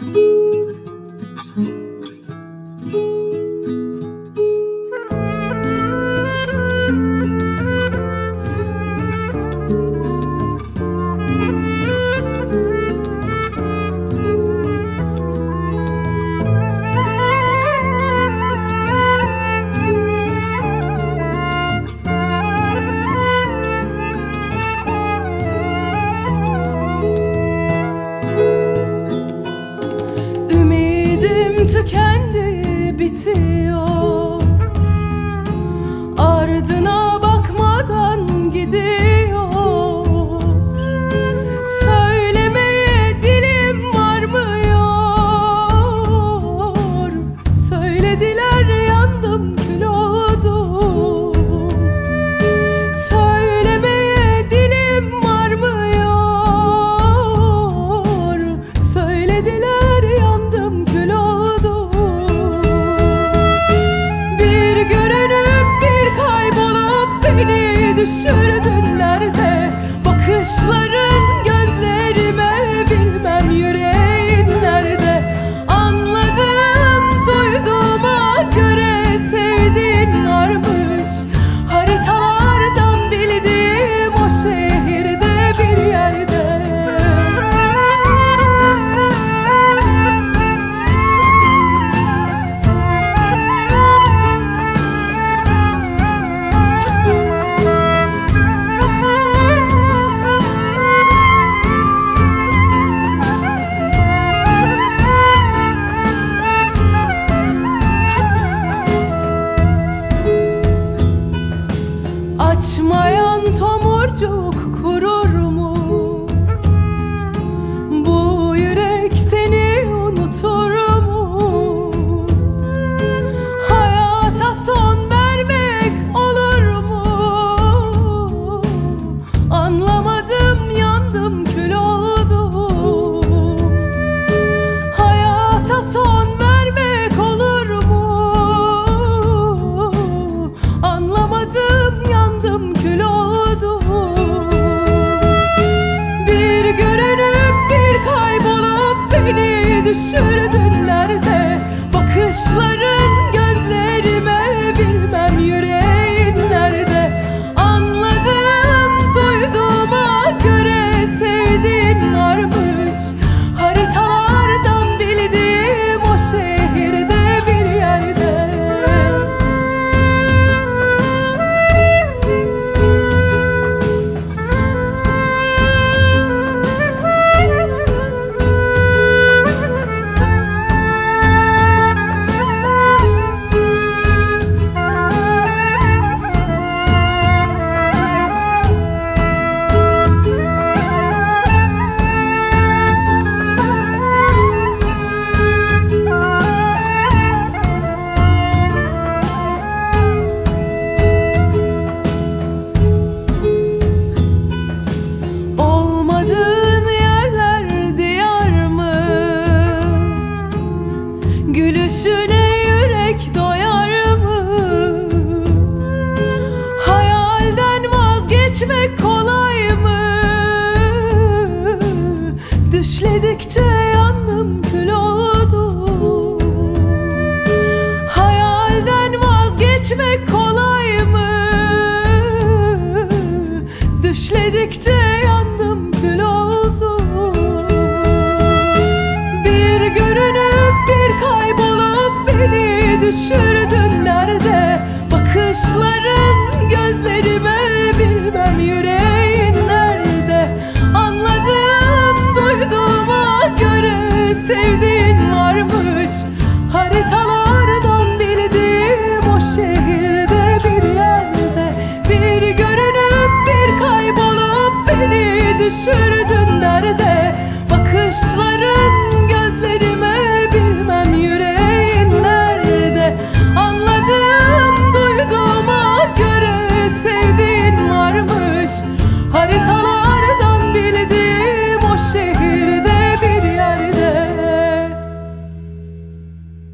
Thank you. düşürdü. joke. düşür dünlerde bakışlar Geçmek kolay mı? Düşledikçe yandım kül oldum Hayalden vazgeçmek kolay mı? Düşledikçe yandım kül oldum Bir görünüp bir kaybolup beni düşürüp